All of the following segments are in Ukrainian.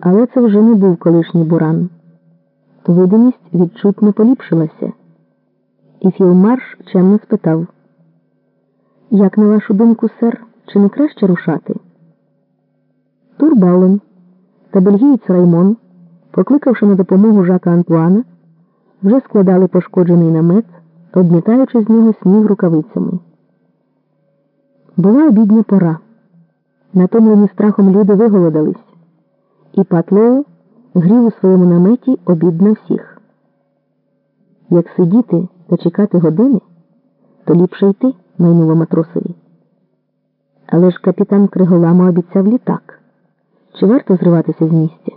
Але це вже не був колишній буран. Видимість відчутно поліпшилася, і філмарш чемно спитав: Як на вашу думку, сер, чи не краще рушати? Турбален та бельгієць Раймон, покликавши на допомогу Жака Антуана, вже складали пошкоджений намет, обмітаючи з нього сніг рукавицями. Була обідня пора. Натомлені страхом люди виголодались, і Патлоу грів у своєму наметі обід на всіх. Як сидіти та чекати години, то ліпше йти, майнуло матросові. Але ж капітан Криголама обіцяв літак. Чи варто зриватися з місця?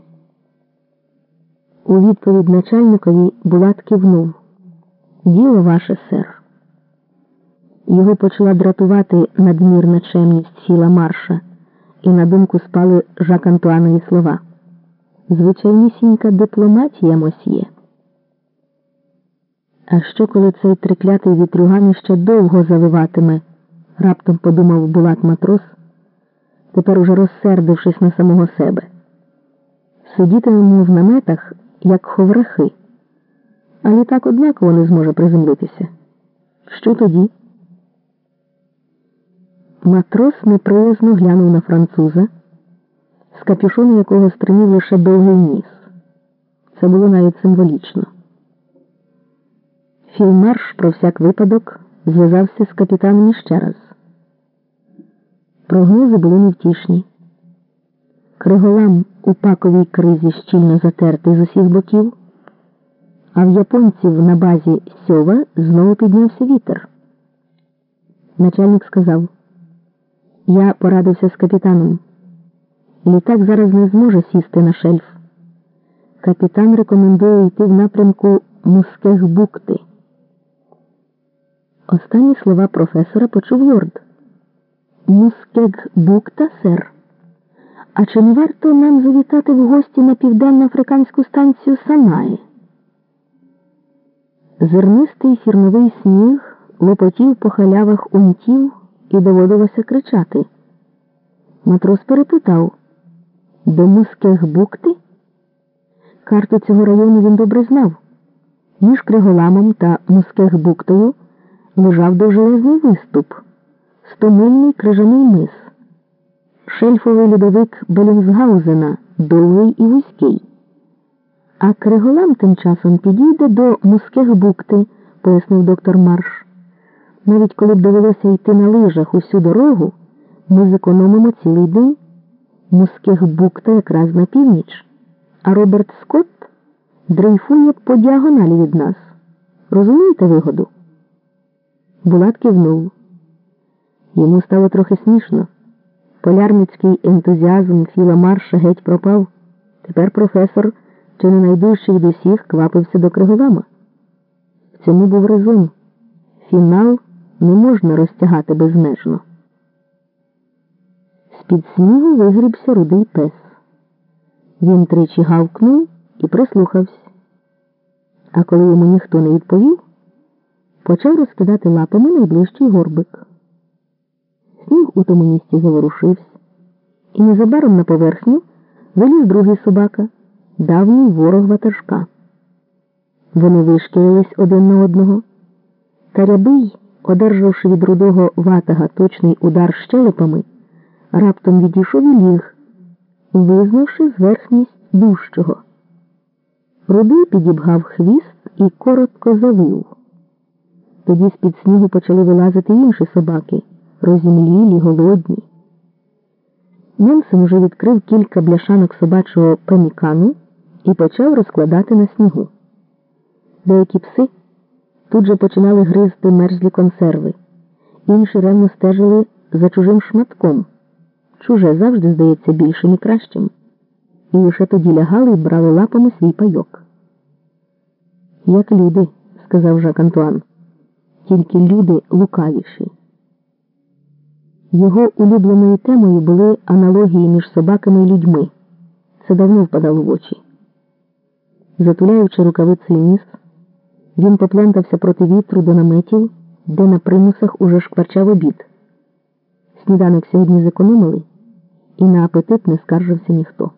У відповідь начальникові Булат кивнув. Діло ваше, сер. Його почала дратувати надмірна чемність сіла марша, і на думку спали Жак Антуанові слова. Звичайнісінька дипломатія мосьє. А що, коли цей триклятий вітрюган ще довго завиватиме? раптом подумав Булат матрос, тепер уже розсердившись на самого себе. Сидітимемо в наметах, як ховрахи, а літак однаково не зможе приземлитися. Що тоді? Матрос неприязно глянув на француза, з капюшону якого стримів лише довгий ніс. Це було навіть символічно. Філмарш про всяк випадок зв'язався з капітаном іще раз. Прогнози були невтішні. Криголам у паковій кризі щільно затертий з усіх боків, а в японців на базі сьова знову піднявся вітер. Начальник сказав: Я порадився з капітаном. Літак зараз не зможе сісти на шельф. Капітан рекомендує йти в напрямку Мускехбукти. Останні слова професора почув лорд. Мускегбукта, сер. А чи не варто нам завітати в гості на південно-африканську станцію Санаї? Зернистий фірмовий сніг лопотів по халявах унтів і доводилося кричати. Матрос перепитав до Мускегбукти? Карту цього району він добре знав. Між Криголамом та Мускегбуктою лежав довжелезний виступ, стомильний крижаний мис, шельфовий льодовик Белінсгаузена, довгий і вузький. А Криголам тим часом підійде до Мускегбукти, пояснив доктор Марш. Навіть коли б довелося йти на лижах усю дорогу, ми зекономимо цілий день. Мускегбукта якраз на північ, а Роберт Скотт дрейфує по діагоналі від нас. Розумієте вигоду? Булат кивнув. Йому стало трохи смішно. Полярницький ентузіазм Філа Марша геть пропав. Тепер професор, чи не найдужчий від усіх, квапився до Криголама. В цьому був резон. Фінал не можна розтягати безмежно. З-під снігу вигрібся рудий пес. Він тричі гавкнув і прислухався. А коли йому ніхто не відповів, почав розкидати лапами найближчий горбик. Сніг у тому місці заворушився, і незабаром на поверхню виліз другий собака, давній ворог ватажка. Вони вишкілились один на одного. Та рябий, одержавши від рудого ватага точний удар щелепами, раптом відійшов і ліг, визнавши зверхність дужчого. Рудий підібгав хвіст і коротко завив. Тоді з-під снігу почали вилазити інші собаки, розімлілі, голодні. Нельсон уже відкрив кілька бляшанок собачого пемікану і почав розкладати на снігу. Деякі пси тут же починали гризти мерзлі консерви, інші ревно стежили за чужим шматком. Чуже завжди здається більшим і кращим, і лише тоді лягали і брали лапами свій пайок. Як люди, сказав Жак Антуан тільки люди лукавіші. Його улюбленою темою були аналогії між собаками і людьми. Це давно впадало в очі. Затуляючи рукавицею ніс, він поплентався проти вітру до наметів, де на примусах уже шкварчав обід. Сніданок сьогодні зекономили, і на апетит не скаржився ніхто.